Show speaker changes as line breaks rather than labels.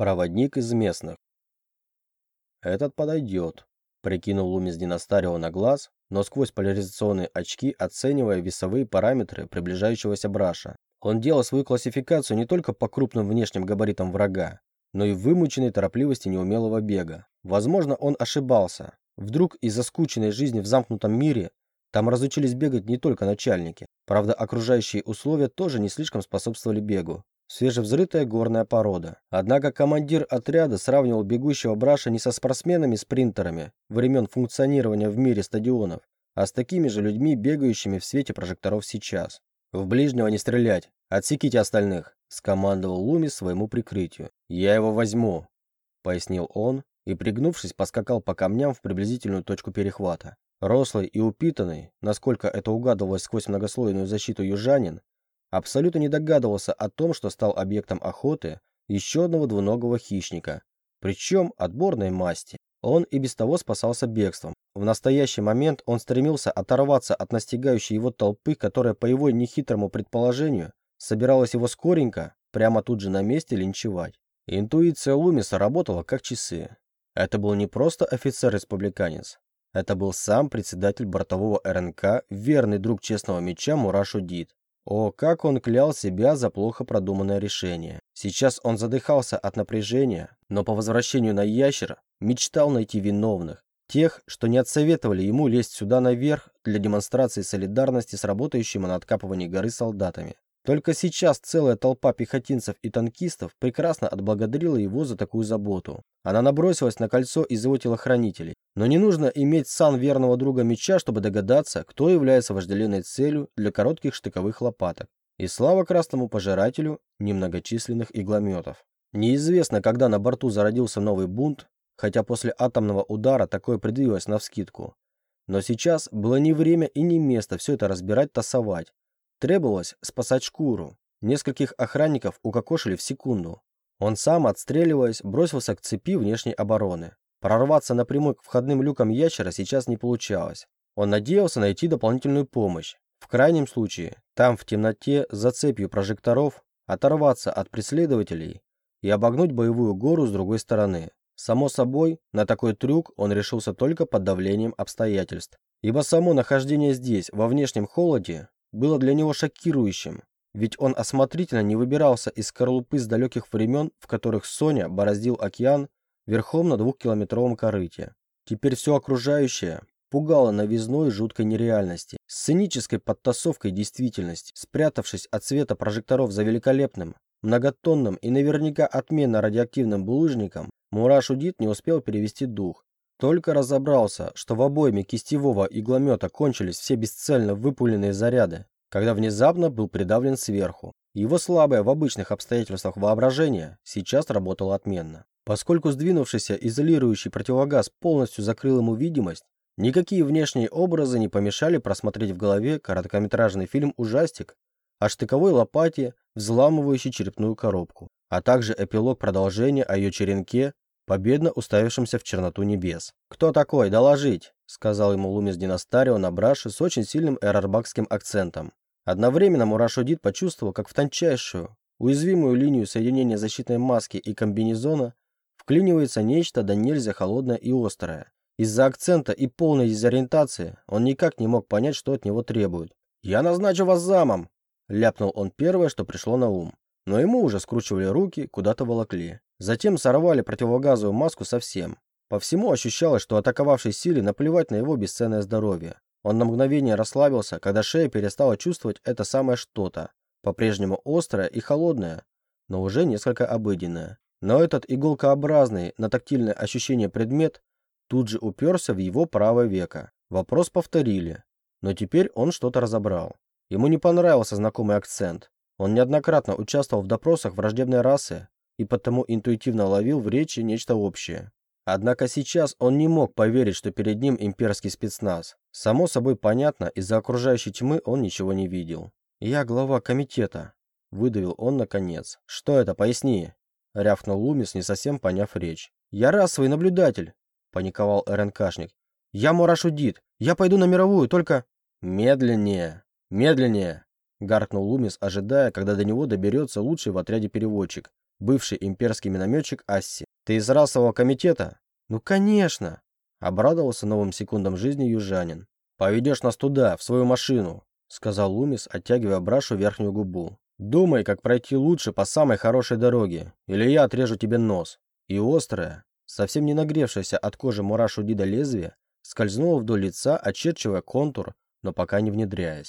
Проводник из местных. Этот подойдет, прикинул Лумис Династарио на глаз, но сквозь поляризационные очки оценивая весовые параметры приближающегося браша. Он делал свою классификацию не только по крупным внешним габаритам врага, но и вымученной торопливости неумелого бега. Возможно, он ошибался. Вдруг из-за скученной жизни в замкнутом мире там разучились бегать не только начальники. Правда, окружающие условия тоже не слишком способствовали бегу. Свежевзрытая горная порода. Однако командир отряда сравнивал бегущего Браша не со спортсменами-спринтерами времен функционирования в мире стадионов, а с такими же людьми, бегающими в свете прожекторов сейчас. «В ближнего не стрелять! Отсеките остальных!» – скомандовал Луми своему прикрытию. «Я его возьму!» – пояснил он и, пригнувшись, поскакал по камням в приблизительную точку перехвата. Рослый и упитанный, насколько это угадывалось сквозь многослойную защиту южанин, абсолютно не догадывался о том, что стал объектом охоты еще одного двуногого хищника, причем отборной масти. Он и без того спасался бегством. В настоящий момент он стремился оторваться от настигающей его толпы, которая, по его нехитрому предположению, собиралась его скоренько, прямо тут же на месте линчевать. Интуиция Лумиса работала как часы. Это был не просто офицер-республиканец, это был сам председатель бортового РНК, верный друг честного меча Мурашу Дид. О, как он клял себя за плохо продуманное решение. Сейчас он задыхался от напряжения, но по возвращению на ящер мечтал найти виновных. Тех, что не отсоветовали ему лезть сюда наверх для демонстрации солидарности с работающими на откапывании горы солдатами. Только сейчас целая толпа пехотинцев и танкистов прекрасно отблагодарила его за такую заботу. Она набросилась на кольцо из его телохранителей. Но не нужно иметь сан верного друга меча, чтобы догадаться, кто является вожделенной целью для коротких штыковых лопаток. И слава красному пожирателю немногочисленных иглометов. Неизвестно, когда на борту зародился новый бунт, хотя после атомного удара такое предвиделось навскидку. Но сейчас было не время и не место все это разбирать, тасовать. Требовалось спасать шкуру. Нескольких охранников укокошили в секунду. Он сам, отстреливаясь, бросился к цепи внешней обороны. Прорваться напрямую к входным люкам ящера сейчас не получалось. Он надеялся найти дополнительную помощь. В крайнем случае, там в темноте, за цепью прожекторов, оторваться от преследователей и обогнуть боевую гору с другой стороны. Само собой, на такой трюк он решился только под давлением обстоятельств. Ибо само нахождение здесь, во внешнем холоде, было для него шокирующим, ведь он осмотрительно не выбирался из скорлупы с далеких времен, в которых Соня бороздил океан верхом на двухкилометровом корыте. Теперь все окружающее пугало новизной жуткой нереальности, сценической подтасовкой действительности, спрятавшись от света прожекторов за великолепным, многотонным и наверняка отменно радиоактивным булыжником, Мураш Удит не успел перевести дух. Только разобрался, что в обойме кистевого игломета кончились все бесцельно выпуленные заряды, когда внезапно был придавлен сверху. Его слабое в обычных обстоятельствах воображение сейчас работало отменно. Поскольку сдвинувшийся изолирующий противогаз полностью закрыл ему видимость, никакие внешние образы не помешали просмотреть в голове короткометражный фильм-ужастик о штыковой лопате, взламывающей черепную коробку, а также эпилог продолжения о ее черенке, победно уставившимся в черноту небес. «Кто такой? Доложить!» — сказал ему Лумис Династарио на браше с очень сильным эрарбакским акцентом. Одновременно Мурашудит почувствовал, как в тончайшую, уязвимую линию соединения защитной маски и комбинезона вклинивается нечто да нельзя холодное и острое. Из-за акцента и полной дезориентации он никак не мог понять, что от него требуют. «Я назначу вас замом!» — ляпнул он первое, что пришло на ум. Но ему уже скручивали руки, куда-то волокли. Затем сорвали противогазовую маску совсем. По всему ощущалось, что атаковавшей силе наплевать на его бесценное здоровье. Он на мгновение расслабился, когда шея перестала чувствовать это самое что-то. По-прежнему острое и холодное, но уже несколько обыденное. Но этот иголкообразный на тактильное ощущение предмет тут же уперся в его правое веко. Вопрос повторили, но теперь он что-то разобрал. Ему не понравился знакомый акцент. Он неоднократно участвовал в допросах враждебной расы, и потому интуитивно ловил в речи нечто общее. Однако сейчас он не мог поверить, что перед ним имперский спецназ. Само собой понятно, из-за окружающей тьмы он ничего не видел. «Я глава комитета», — выдавил он наконец. «Что это? Поясни», — рявкнул Лумис, не совсем поняв речь. «Я расовый наблюдатель», — паниковал РНКшник. «Я Мурашудит. Я пойду на мировую, только...» «Медленнее! Медленнее!» — гаркнул Лумис, ожидая, когда до него доберется лучший в отряде переводчик. Бывший имперский минометчик Асси. «Ты из расового комитета?» «Ну, конечно!» — обрадовался новым секундам жизни южанин. «Поведешь нас туда, в свою машину», — сказал Лумис, оттягивая Брашу верхнюю губу. «Думай, как пройти лучше по самой хорошей дороге, или я отрежу тебе нос». И острое, совсем не нагревшееся от кожи мурашу Дида лезвие, скользнуло вдоль лица, очерчивая контур, но пока не внедряясь.